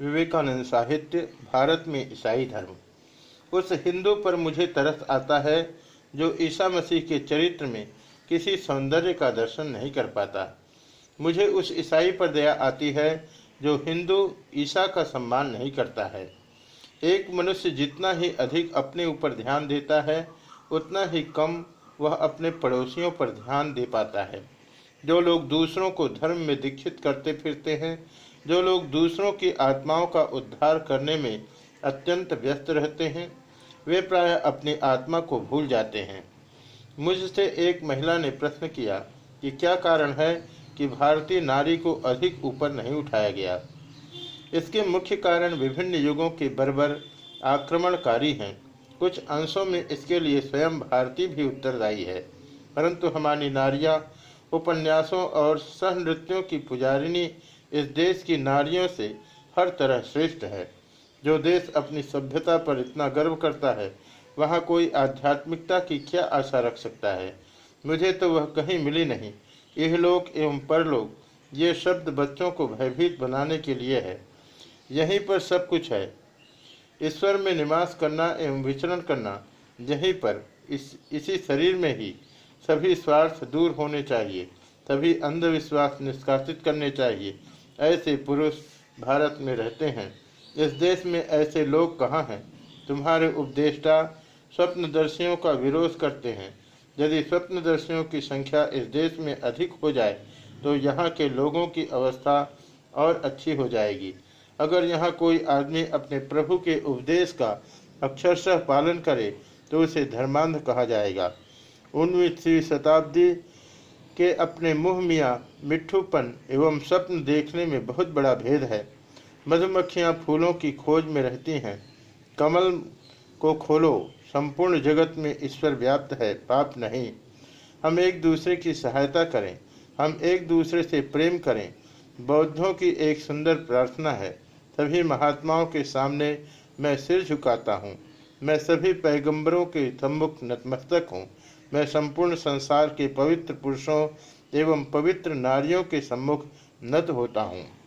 विवेकानंद साहित्य, भारत में ईसाई धर्म। उस हिंदू पर मुझे तरस आता है, जो ईसा मसीह के चरित्र में किसी सौंदर्य का दर्शन नहीं कर पाता। मुझे उस ईसाई पर दया आती है, जो हिंदू ईसा का सम्मान नहीं करता है। एक मनुष्य जितना ही अधिक अपने ऊपर ध्यान देता है, उतना ही कम वह अपने पड़ोसियों पर ध्यान दे पाता है। जो लोग दूसरों को धर्म में दीक्षित करते फिरते हैं जो लोग दूसरों की आत्माओं का उद्धार करने में अत्यंत व्यस्त रहते हैं, वे प्राय अपनी आत्मा को भूल जाते हैं। मुझसे एक महिला ने प्रश्न किया कि क्या कारण है कि भारतीय नारी को अधिक ऊपर नहीं उठाया गया? इसके मुख्य कारण विभिन्न युगों के बर्बर आक्रमणकारी हैं। कुछ अंशों में इसके लिए स्वयं भारतीय भी उत्तरदायी है। परंतु हमारी नारियाँ, उपन्यासों और सह नृत्यों की पुजारिनी इस देश की नारियों से हर तरह श्रेष्ठ है। जो देश अपनी सभ्यता पर इतना गर्व करता है, वहाँ कोई आध्यात्मिकता की क्या आशा रख सकता है? मुझे तो वह कहीं मिली नहीं। यह लोक एवं परलोक, ये शब्द बच्चों को भयभीत बनाने के लिए है। यहीं पर सब कुछ है। ईश्वर में निवास करना एवं विचरण करना, यहीं पर, इस, इसी शरीर में ही सभी स्वार्थ दूर होने चाहिए सभी अंधविश्वास निष्कासित करने चाहिए। ऐसे पुरुष भारत में रहते हैं। इस देश में ऐसे लोग कहाँ हैं? तुम्हारे उपदेष्टा स्वप्नदर्शियों का विरोध करते हैं। यदि स्वप्नदर्शियों की संख्या इस देश में अधिक हो जाए तो यहाँ के लोगों की अवस्था और अच्छी हो जाएगी। अगर यहाँ कोई आदमी अपने प्रभु के उपदेश का अक्षरशः पालन करे तो उसे धर्मांध कहा जाएगा। उन्नीसवीं शताब्दी के अपने मुँह मियाँ, मिठ्ठूपन एवं स्वप्न देखने में बहुत बड़ा भेद है। मधुमक्खियाँ फूलों की खोज में रहती हैं। कमल को खोलो, संपूर्ण जगत में ईश्वर व्याप्त है, पाप नहीं। हम एक दूसरे की सहायता करें, हम एक दूसरे से प्रेम करें। बौद्धों की एक सुंदर प्रार्थना है सभी महात्माओं के सामने मैं सिर झुकाता हूँ। मैं सभी पैगंबरों के सम्मुख नतमस्तक हूँ। मैं संपूर्ण संसार के पवित्र पुरुषों एवं पवित्र नारियों के सम्मुख नत होता हूँ।